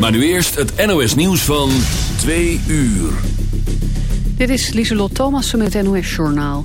Maar nu eerst het NOS nieuws van 2 uur. Dit is Lieselot Thomassen met het NOS Journaal.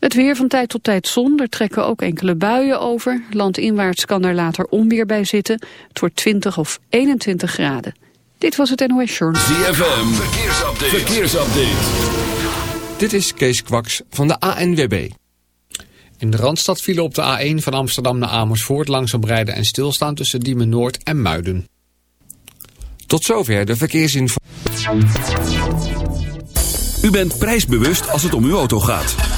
Het weer van tijd tot tijd zon, er trekken ook enkele buien over. Landinwaarts kan er later onweer bij zitten. Het wordt 20 of 21 graden. Dit was het NOS Journal. ZFM, verkeersupdate. verkeersupdate. Dit is Kees Kwaks van de ANWB. In de Randstad vielen op de A1 van Amsterdam naar Amersfoort langzaam rijden en stilstaan tussen Diemen Noord en Muiden. Tot zover de verkeersinformatie. U bent prijsbewust als het om uw auto gaat.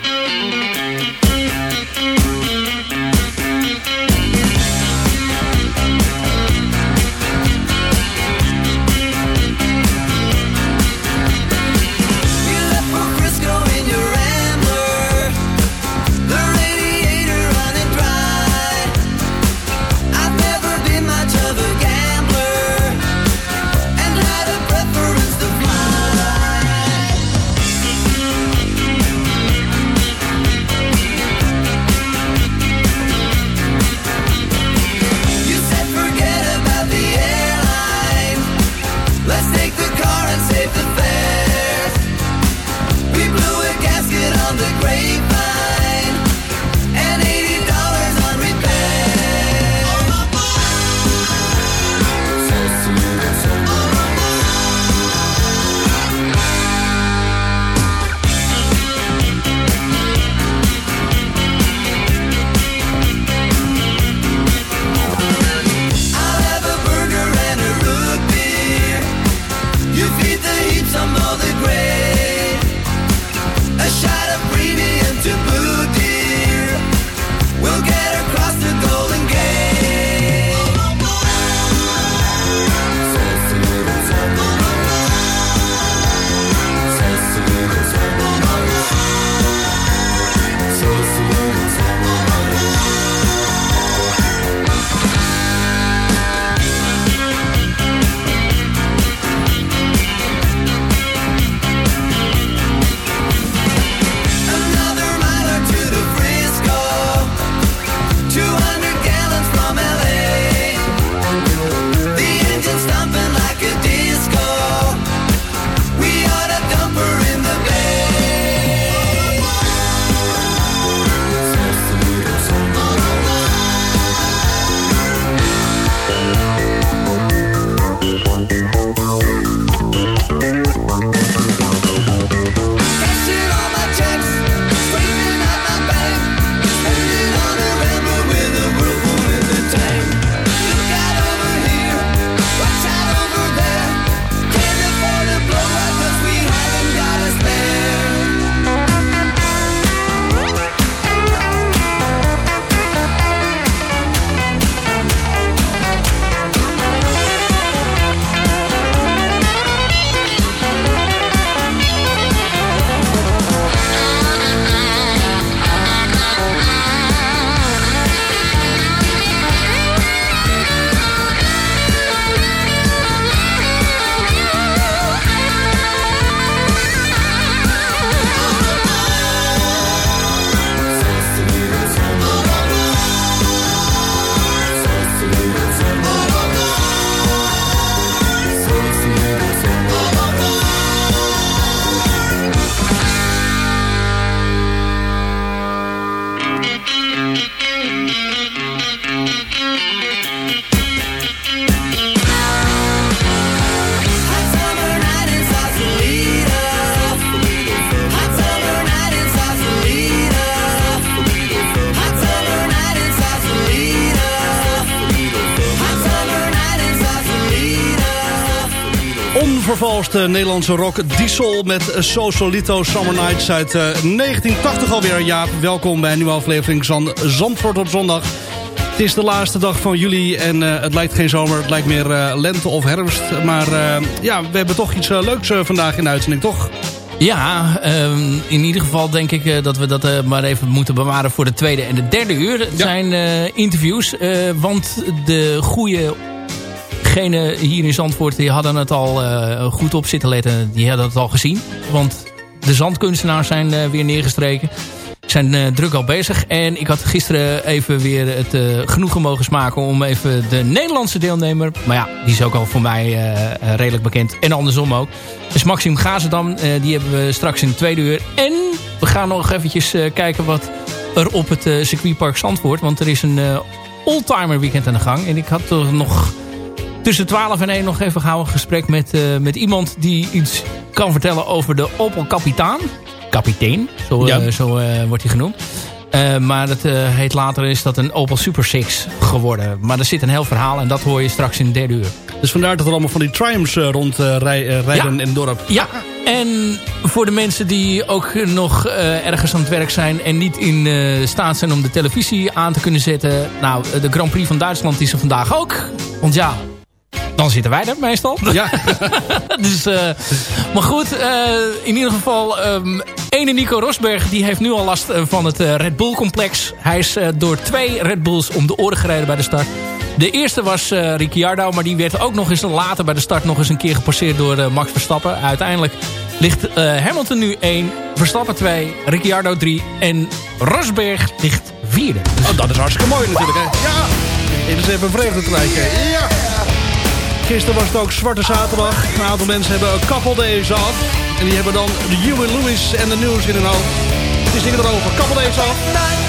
Onvervalste Nederlandse rock Diesel met Sosolito Summer Nights uit 1980 eh, alweer. Ja, welkom bij een nieuwe aflevering van Zandvoort op zondag. Het is de laatste dag van juli en uh, het lijkt geen zomer, het lijkt meer uh, lente of herfst. Maar ja, we hebben toch iets leuks vandaag in de uitzending, toch? Ja, um, in ieder geval denk ik dat we dat maar even moeten bewaren voor de tweede en de derde uur. Het ja. zijn interviews, want de goede degene hier in Zandvoort die hadden het al uh, goed op zitten letten. Die hadden het al gezien. Want de zandkunstenaars zijn uh, weer neergestreken. Zijn uh, druk al bezig. En ik had gisteren even weer het genoegen mogen smaken om even de Nederlandse deelnemer. Maar ja, die is ook al voor mij redelijk bekend. En andersom ook. Dus Maxim Gazendam, die hebben we straks in de tweede uur. En we gaan nog eventjes kijken wat er op het circuitpark Zandvoort. Want er is een oldtimer weekend aan de gang. En ik had toch nog tussen 12 en 1 nog even gauw een gesprek met, uh, met iemand die iets kan vertellen over de Opel Kapitaan. Kapitein, zo, ja. uh, zo uh, wordt hij genoemd. maar het heet later is dat een Opel Super 6 geworden. Maar er zit een heel verhaal en dat hoor je straks in de derde uur. Dus vandaar dat er allemaal van die Triumphs rondrijden ja. in het dorp. Ja, en voor de mensen die ook nog ergens aan het werk zijn... en niet in staat zijn om de televisie aan te kunnen zetten... nou, de Grand Prix van Duitsland is er vandaag ook. Want ja, dan zitten wij er meestal. Ja. dus, uh, maar goed, uh, in ieder geval... Um, ene Nico Rosberg die heeft nu al last eh, van het Red Bull complex. Hij is uh, door twee Red Bulls om de oren gereden bij de start. De eerste was uh, Ricciardo, maar die werd ook nog eens later bij de start nog eens een keer gepasseerd door Max Verstappen. Uiteindelijk ligt Hamilton nu 1, Verstappen 2, Ricciardo 3 en Rosberg ligt vierde. Oh, dat is hartstikke mooi natuurlijk. Hè? Ja, dit is even vreugde te krijgen. Ja. Gisteren was het ook Zwarte Zaterdag. Een aantal mensen hebben een couple days af. En die hebben dan de Huey Lewis en de News in hun hoofd. Die zingen erover. Couple days af.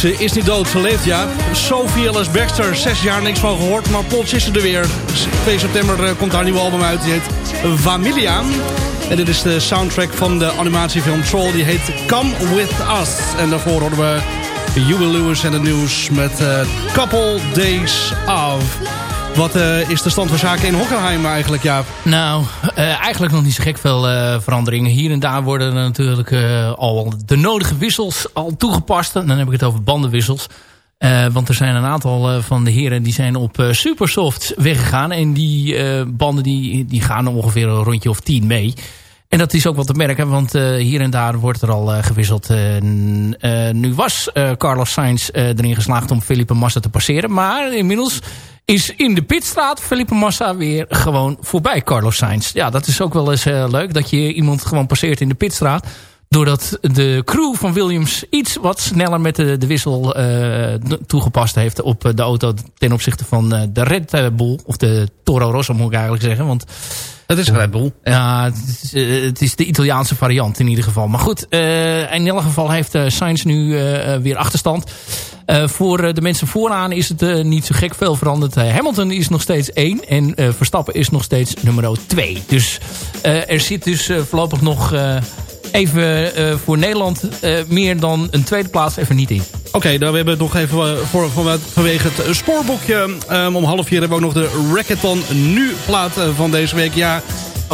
Ze is niet dood, ze leeft ja. Sophie Ellis Baxter, zes jaar niks van gehoord, maar plots is ze er weer. 2 september eh, komt haar nieuwe album uit, die heet Familia. En dit is de soundtrack van de animatiefilm Troll, die heet Come With Us. En daarvoor horen we Huey Lewis en het nieuws met uh, Couple Days Of. Wat eh, is de stand van zaken in Hockenheim eigenlijk, ja? Nou, eh, eigenlijk nog niet zo gek veel eh, veranderingen. Hier en daar worden er natuurlijk eh, al de nodige wissels al toegepast. En dan heb ik het over bandenwissels. Want er zijn een aantal van de heren die zijn op Supersoft weggegaan. En die banden die, die gaan ongeveer een rondje of tien mee. En dat is ook wat te merken, want eh, hier en daar wordt er al eh, gewisseld. Eh, nu was Carlos Sainz erin geslaagd om Felipe Massa te passeren. Maar inmiddels is in de pitstraat Felipe Massa weer gewoon voorbij Carlos Sainz. Ja, dat is ook wel eens leuk, dat je iemand gewoon passeert in de pitstraat. Doordat de crew van Williams iets wat sneller met de, de wissel toegepast heeft op de auto ten opzichte van de Red Bull. Of de Toro Rosso moet ik eigenlijk zeggen. Want Het is Red Bull. ja, het is, eh, het is de Italiaanse variant in ieder geval. Maar goed, eh, in elk geval heeft eh, Sainz nu weer achterstand. Voor de mensen vooraan is het niet zo gek veel veranderd. Hamilton is nog steeds 1 en Verstappen is nog steeds nummer 2. Dus er zit dus voorlopig nog even voor Nederland meer dan een tweede plaats even niet in. Oké, nou, we hebben het nog even eh, voor, voor, vanwege het eh, spoorboekje. Ehm, om half vier hebben we ook nog de Rackathon nu plaat eh, van deze week. Ja,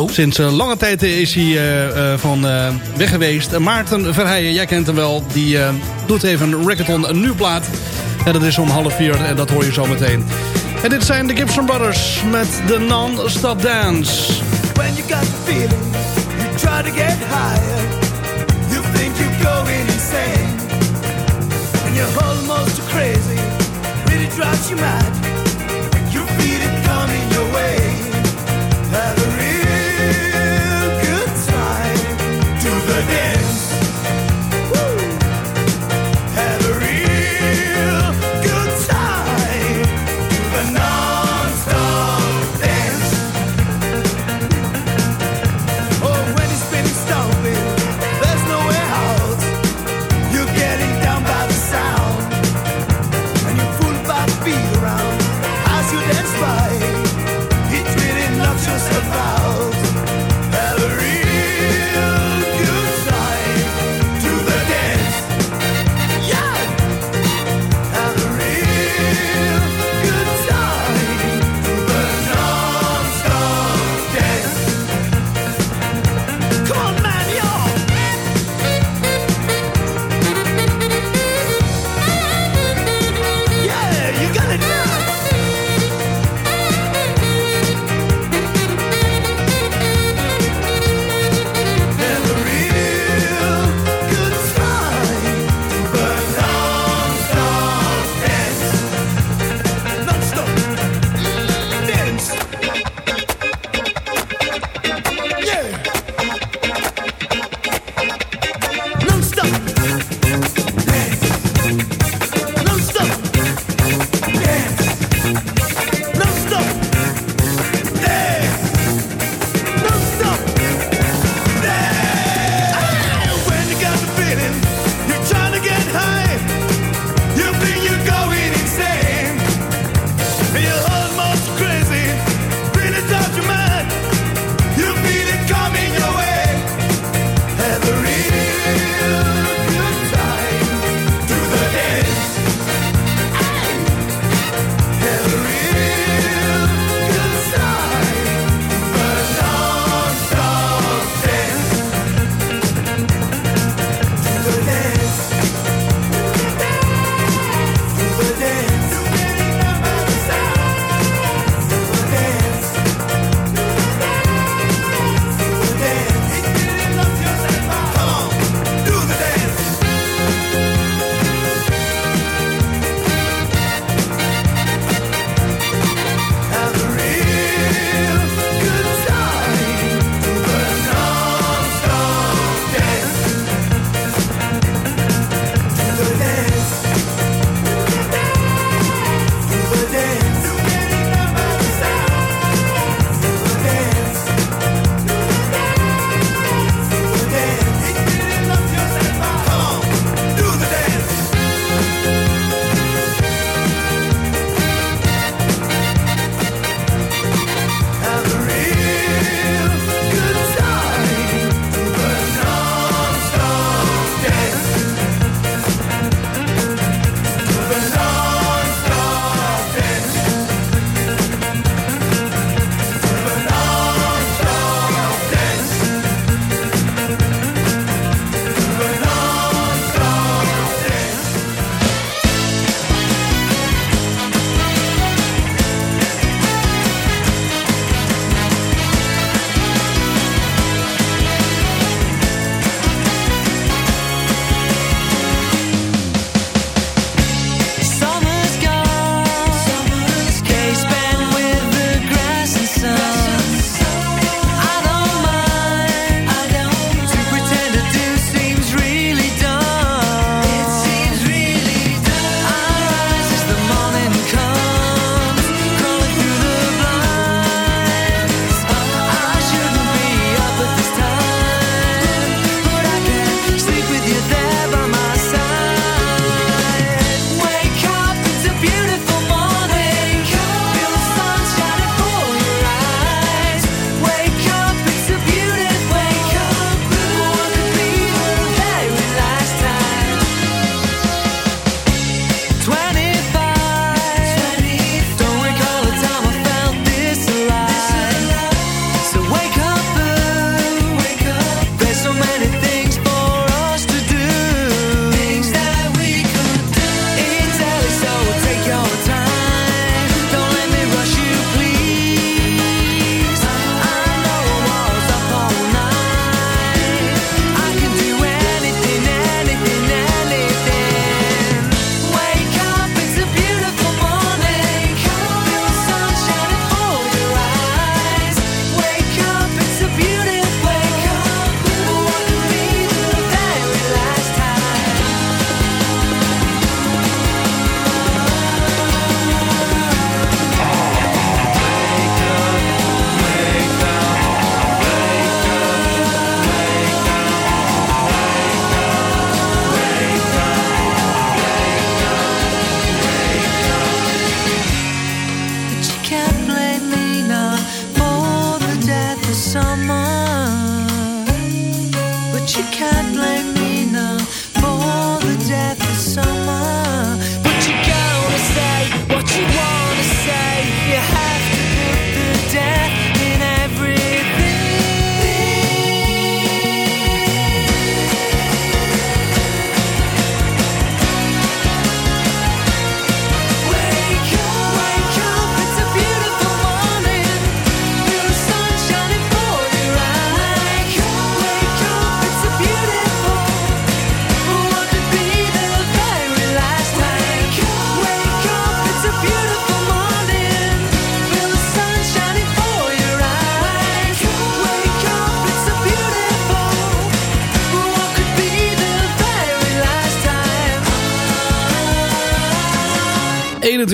sinds eh, lange tijd is hij eh, eh, van eh, weg geweest. Maarten Verheijen, jij kent hem wel. Die eh, doet even een Rackathon nu plaat. En dat is om half vier en dat hoor je zo meteen. En dit zijn de Gibson Brothers met de Non-Stop Dance. When you got the feeling, you try to get higher. You're almost crazy. Really drives you mad. You feel it coming your way. Have a real good time. Do the dance.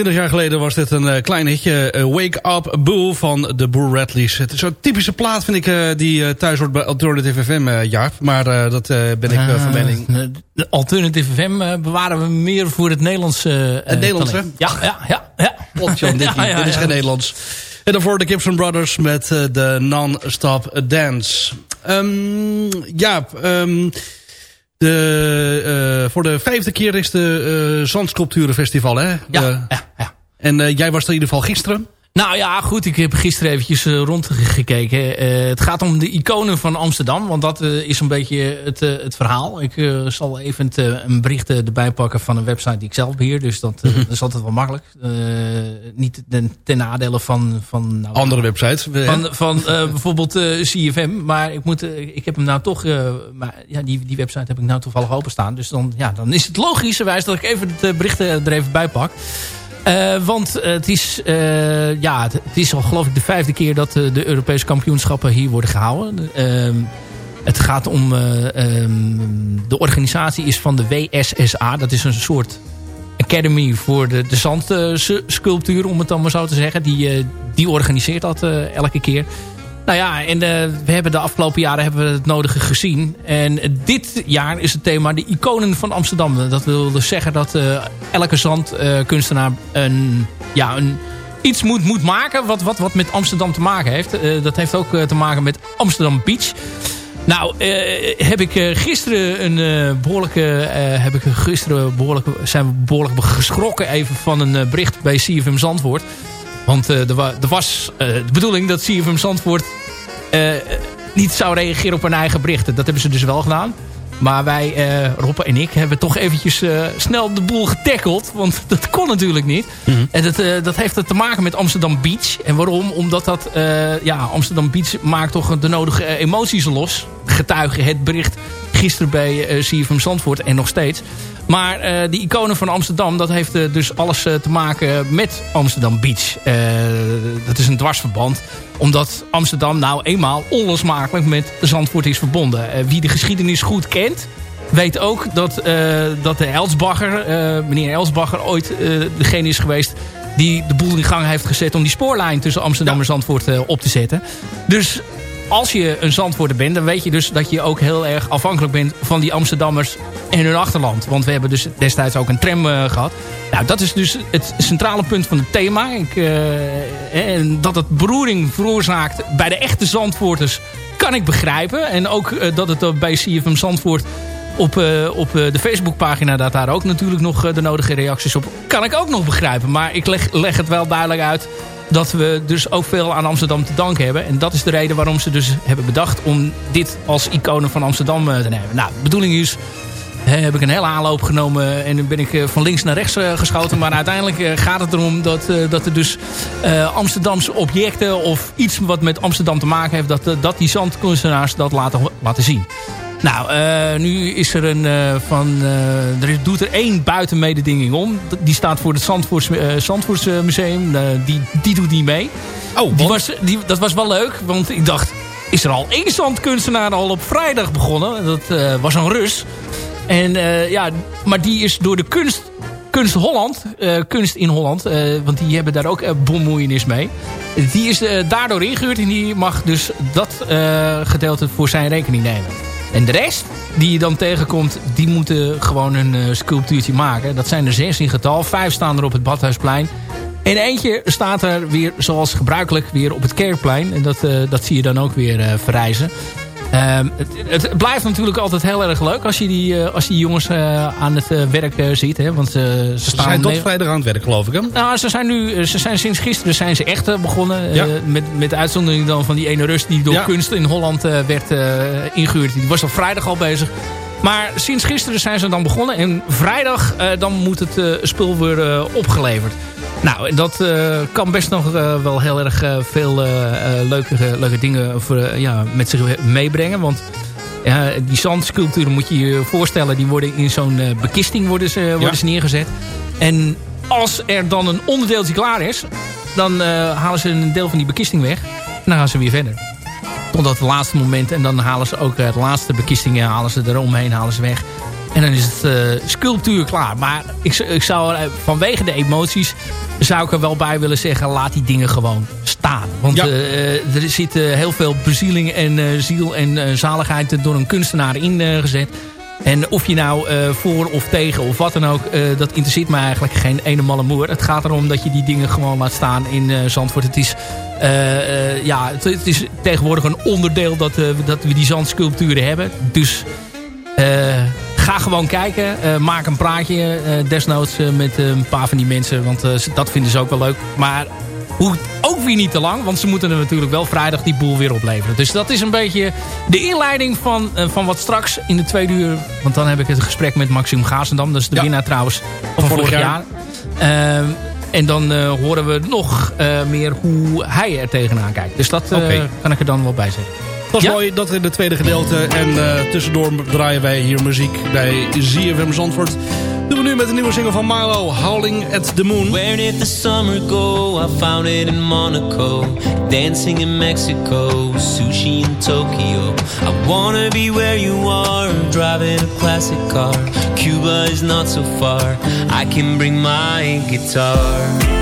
21 jaar geleden was dit een eh, klein hitje. eh, Wake Up Boo van de Boer Radleys. Het is zo'n typische plaat vind ik eh, die thuis hoort bij Alternative FM, Jaap. Maar dat ben ik eh, van mening. De Alternative FM bewaren we meer voor het Nederlandse Het Nederlands. Ja, ja, ja. ja. Dit, Ja, ja, dit is geen Nederlands. En daarvoor de Gibson Brothers met de Non-Stop Dance. Ja, ehm, de, eh, voor de vijfde keer is de eh Zandsculpturenfestival, hè? Ja, ja, ja. En eh, jij was er in ieder geval gisteren. Nou ja, goed. Ik heb gisteren eventjes eh, rondgekeken. Eh, het gaat om de iconen van Amsterdam. Want dat eh, is een beetje het, het verhaal. Ik zal even het, een bericht erbij pakken van een website die ik zelf beheer. Dus dat, dat is altijd wel makkelijk. Niet ten, ten nadele van... van nou, Andere website. We- Van, van bijvoorbeeld CFM. Maar ik, moet, ik heb hem nou toch... maar, ja, die, die website heb ik nou toevallig openstaan. Dus dan, ja, dan is het logischerwijs dat ik even het bericht er even bij pak. Eh, want het, is, eh, ja, het, is al geloof ik de vijfde keer dat eh, de Europese kampioenschappen hier worden gehouden. Ehm, het gaat om... eh, ehm, de organisatie is van de WSSA. Dat is een soort Academy voor de, de zandsculptuur, om het dan maar zo te zeggen. Die, die organiseert dat elke keer. Nou ja, en eh, we hebben de afgelopen jaren hebben we het nodige gezien. En eh, dit jaar is het thema de iconen van Amsterdam. Dat wil dus zeggen dat eh, elke zandkunstenaar een, ja, een, iets moet, moet maken wat, wat, wat met Amsterdam te maken heeft. Eh, dat heeft ook eh, te maken met Amsterdam Beach. Nou, eh, heb ik eh, gisteren een eh, behoorlijke, eh, heb ik gisteren behoorlijk, zijn we behoorlijk geschrokken even van een eh, bericht bij CFM Zandvoort. Want eh, er, wa- er was eh, de bedoeling dat CFM Zandvoort eh, niet zou reageren op hun eigen berichten. Dat hebben ze dus wel gedaan. Maar wij, eh Rob en ik, hebben toch eventjes snel de boel getackeld. Want dat kon natuurlijk niet. En dat, dat heeft te maken met Amsterdam Beach. En waarom? Omdat dat, ja, Amsterdam Beach maakt toch de nodige emoties los. Getuigen het bericht gisteren bij eh CFM Zandvoort en nog steeds. Maar eh die iconen van Amsterdam, dat heeft eh, dus alles te maken met Amsterdam Beach. Dat is een dwarsverband. Omdat Amsterdam nou eenmaal onlosmakelijk met Zandvoort is verbonden. Wie de geschiedenis goed kent, weet ook dat, dat de Elsbacher, eh, meneer Elsbacher, ooit degene is geweest die de boel in gang heeft gezet om die spoorlijn tussen Amsterdam en Zandvoort op te zetten. Dus als je een Zandvoorter bent, dan weet je dus dat je ook heel erg afhankelijk bent van die Amsterdammers en hun achterland. Want we hebben dus destijds ook een tram eh, gehad. Nou, dat is dus het centrale punt van het thema. Ik, eh, en dat het beroering veroorzaakt bij de echte Zandvoorters kan ik begrijpen. En ook eh, dat het eh, bij CFM Zandvoort op, eh, op eh, de Facebookpagina... dat daar ook natuurlijk nog eh, de nodige reacties op... kan ik ook nog begrijpen. Maar ik leg, leg het wel duidelijk uit dat we dus ook veel aan Amsterdam te danken hebben. En dat is de reden waarom ze dus hebben bedacht... om dit als iconen van Amsterdam eh, te nemen. Nou, de bedoeling is... heb ik een hele aanloop genomen en ben ik eh, van links naar rechts eh, geschoten. Maar uiteindelijk gaat het erom dat, dat er dus Amsterdamse objecten of iets wat met Amsterdam te maken heeft, dat, dat die zandkunstenaars dat laten, laten zien. Nou, eh, nu is er een eh, van. eh, er is, doet er één buitenmededinging om. Die staat voor het Zandvoorts, Zandvoorts Museum. Die, die doet niet mee. Oh, die was, die, dat was wel leuk, want ik dacht. Is er al één zandkunstenaar al op vrijdag begonnen? Dat was een Rus. En ja, maar die is door de kunst, kunst Holland, kunst in Holland, want die hebben daar ook bemoeienis mee. Die is daardoor ingehuurd en die mag dus dat gedeelte voor zijn rekening nemen. En de rest die je dan tegenkomt, die moeten gewoon een eh, sculptuurtje maken. Dat zijn er zes in getal. Vijf staan er op het Badhuisplein. En eentje staat er weer, zoals gebruikelijk, weer op het Kerkplein. En dat, eh, dat zie je dan ook weer eh, verrijzen. Ehm, het, het blijft natuurlijk altijd heel erg leuk als je die, eh, als die jongens eh, aan het eh, werk ziet. Hè? Want ze Ze staan zijn tot vrijdag aan het werk, geloof ik, hè? Nou, ze zijn nu, ze zijn sinds gisteren zijn ze echt begonnen. Ja. Met, met de uitzondering dan van die ene rust die door Ja. kunst in Holland werd eh, ingehuurd. Die was al vrijdag al bezig. Maar sinds gisteren zijn ze dan begonnen. En vrijdag dan moet het spul weer eh, opgeleverd. Nou, en dat eh, kan best nog eh, wel heel erg eh, veel leuke, leuke dingen voor, ja, met zich meebrengen. Want die zandsculpturen moet je je voorstellen. Die worden in zo'n bekisting worden ze, worden Ja. ze neergezet. En als er dan een onderdeeltje klaar is... dan halen ze een deel van die bekisting weg. En dan gaan ze weer verder. Tot dat laatste moment. En dan halen ze ook de laatste bekistingen halen ze eromheen halen ze weg. En dan is het eh, sculptuur klaar. Maar ik, ik zou er, eh, vanwege de emoties... zou ik er wel bij willen zeggen... laat die dingen gewoon staan. Want Ja. eh, er zit heel veel bezieling en ziel en zaligheid... door een kunstenaar ingezet. En of je nou voor of tegen of wat dan ook... dat interesseert me eigenlijk geen ene malle moer. Het gaat erom dat je die dingen gewoon laat staan in Zandvoort. Het is, ja, het, het is tegenwoordig een onderdeel dat, dat we die zandsculpturen hebben. Dus ga gewoon kijken. Eh, maak een praatje eh, desnoods eh, met een paar van die mensen. Want dat vinden ze ook wel leuk. Maar hoe, ook weer niet te lang. Want ze moeten er natuurlijk wel vrijdag die boel weer opleveren. Dus dat is een beetje de inleiding van, van wat straks in de tweede uur. Want dan heb ik het gesprek met Maxim Gazendam. Dat is de Ja. winnaar trouwens van vorig, jaar. Ehm, en dan horen we nog meer hoe hij er tegenaan kijkt. Dus dat kan ik er dan wel bij zeggen. Dat is Ja. mooi, dat in het tweede gedeelte. En eh, tussendoor draaien wij hier muziek bij ZFM Zandvoort. Doen we nu met een nieuwe single van Milo, Howling at the Moon. Where did the summer go? I found it in Monaco. Dancing in Mexico. Sushi in Tokyo. I wanna be where you are. Driving a classic car. Cuba is not so far. I can bring my guitar.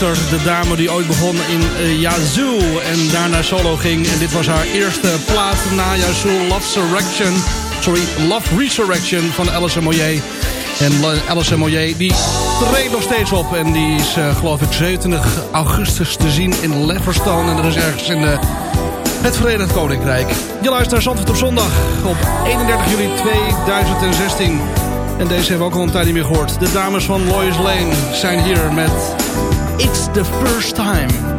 De dame die ooit begon in uh, Yazoo en daarna solo ging. En dit was haar eerste plaat na Yazoo, Love Resurrection. Sorry, Love Resurrection van Alice Moyer. En Alice Moyer die treedt nog steeds op. En die is eh, geloof ik 27 augustus te zien in Leverstone. En dat is ergens in eh, het Verenigd Koninkrijk. Je luistert naar op zondag op 31 juli 2016. En deze hebben we ook al een tijdje niet meer gehoord. De dames van Lois Lane zijn hier met It's the first time.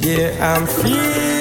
Yeah, I'm feeling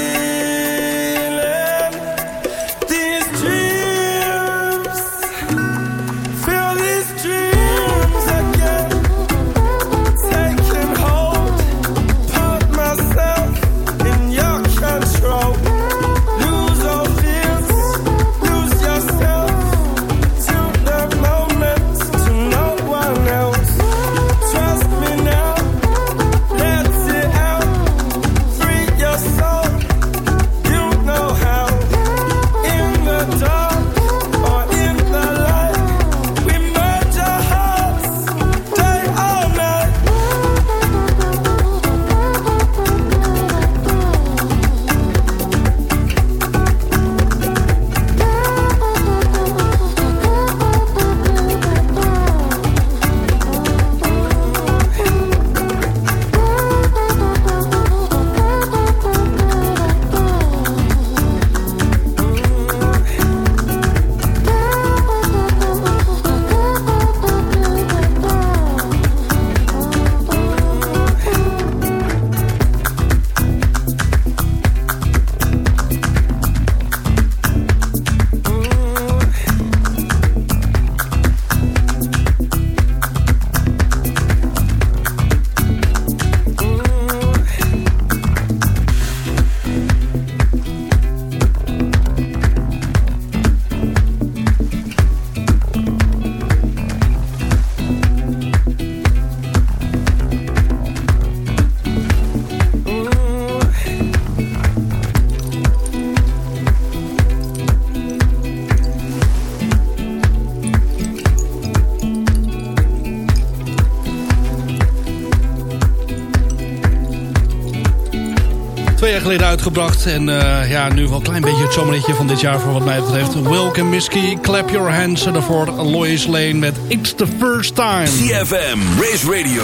jaar geleden uitgebracht. En eh, ja, nu wel een klein beetje het zomerliedje van dit jaar voor wat mij betreft. Wilk en Misky, Clap Your Hands. En daarvoor Lois Lane met It's the First Time. CFM, Race Radio,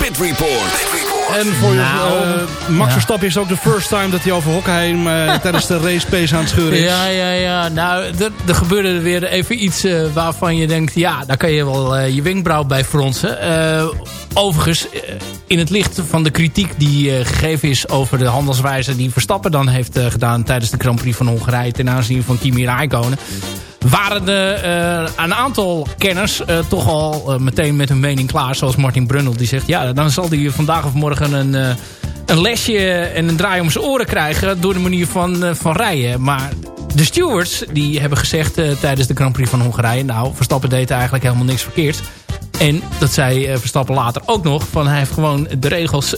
Pit Report. En voor Nou, eh, Max ja. Verstappen is ook de first time dat hij over Hockenheim eh, tijdens de race pace aan het scheuren is. Ja, ja, ja. Nou, er, er gebeurde er weer even iets eh, waarvan je denkt... ja, daar kan je wel je wenkbrauw bij fronsen. Overigens, in het licht van de kritiek die gegeven is... over de handelswijze die Verstappen dan heeft gedaan... tijdens de Grand Prix van Hongarije ten aanzien van Kimi Räikkönen... waren er eh, een aantal kenners eh, toch al eh, meteen met hun mening klaar. Zoals Martin Brundle die zegt... ja, dan zal hij vandaag of morgen een... een lesje en een draai om zijn oren krijgen door de manier van, van rijden. Maar de stewards die hebben gezegd tijdens de Grand Prix van Hongarije... nou, Verstappen deed eigenlijk helemaal niks verkeerds. En dat zei Verstappen later ook nog... van hij heeft gewoon de regels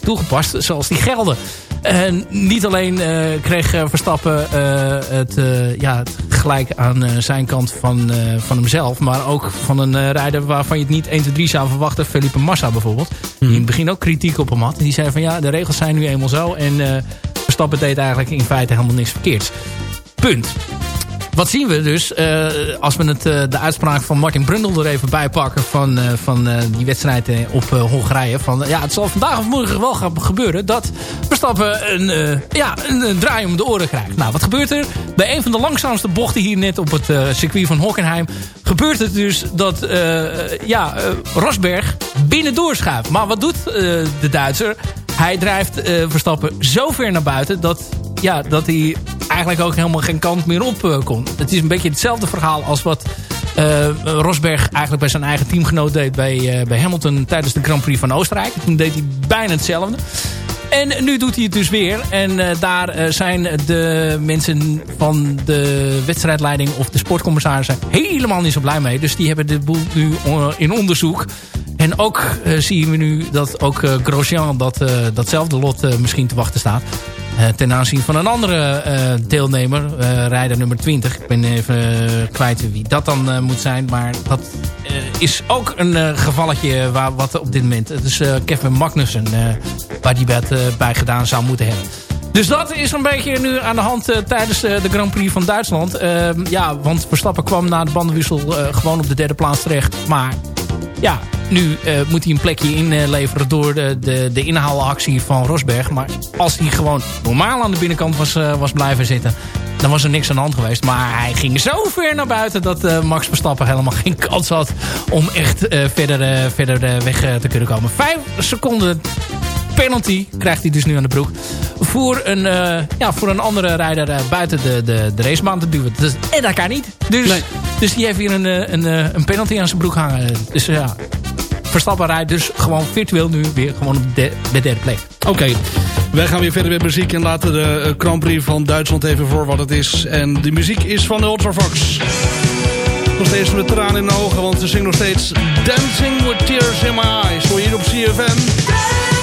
toegepast zoals die gelden. En niet alleen eh, kreeg eh, Verstappen eh, het, ja, het gelijk aan zijn kant van, van hemzelf... maar ook van een rijder waarvan je het niet 1, 2, 3 zou verwachten. Felipe Massa bijvoorbeeld. Die in het begin ook kritiek op hem had. Die zei van ja, de regels zijn nu eenmaal zo. En Verstappen deed eigenlijk in feite helemaal niks verkeerds. Punt. Wat zien we dus? eh, als we het, eh, de uitspraak van Martin Brundle er even bij pakken... van, eh, van die wedstrijd op Hongarije. Van, ja, het zal vandaag of morgen wel gaan gebeuren... dat Verstappen een, ja, een, draai om de oren krijgt. Nou, wat gebeurt er? Bij een van de langzaamste bochten hier net op het circuit van Hockenheim... gebeurt het dus dat ja, Rosberg binnendoor schuift. Maar wat doet de Duitser? Hij drijft Verstappen zo ver naar buiten... dat ja, dat hij eigenlijk ook helemaal geen kant meer op eh, kon. Het is een beetje hetzelfde verhaal als wat eh, Rosberg eigenlijk bij zijn eigen teamgenoot deed bij, eh, bij Hamilton tijdens de Grand Prix van Oostenrijk. Toen deed hij bijna hetzelfde. En nu doet hij het dus weer. En daar zijn de mensen van de wedstrijdleiding of de sportcommissarissen helemaal niet zo blij mee. Dus die hebben de boel nu in onderzoek. En ook zien we nu dat ook Grosjean dat, datzelfde lot misschien te wachten staat. Eh, ten aanzien van een andere eh, deelnemer, eh, rijder nummer 20. Ik ben even kwijt wie dat dan moet zijn. Maar dat is ook een gevalletje waar, wat op dit moment... Het is Kevin Magnussen waar die bij, bij gedaan zou moeten hebben. Dus dat is een beetje nu aan de hand tijdens de Grand Prix van Duitsland. Ehm, ja, want Verstappen kwam na de bandenwissel gewoon op de derde plaats terecht. Maar ja, nu eh, moet hij een plekje inleveren door de, de, de inhaalactie van Rosberg. Maar als hij gewoon normaal aan de binnenkant was, eh, was blijven zitten... dan was er niks aan de hand geweest. Maar hij ging zo ver naar buiten dat eh, Max Verstappen helemaal geen kans had... om echt verder, verder weg te kunnen komen. Vijf seconden penalty krijgt hij dus nu aan de broek. Voor een, ja, voor een andere rijder buiten de, de, de racebaan te duwen. Dus, en dat kan niet. Dus, dus die heeft hier een, eh, een, eh, een penalty aan zijn broek hangen. Dus ja, Verstappen rijdt dus gewoon virtueel nu weer gewoon op de, de derde plek. Oké, wij gaan weer verder met muziek en laten de eh, Grand Prix van Duitsland even voor wat het is. En de muziek is van de Ultravox. Nog steeds met tranen in de ogen, want ze zingen nog steeds Dancing with Tears in My Eyes. Voor hier op CFM.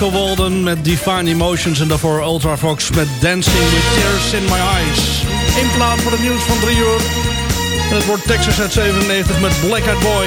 Michael Walden met Divine Emotions... en daarvoor Ultravox met Dancing with Tears in My Eyes. In plaats voor het nieuws van 3 uur. En het wordt Texas at 97 met Black Eyed Boy.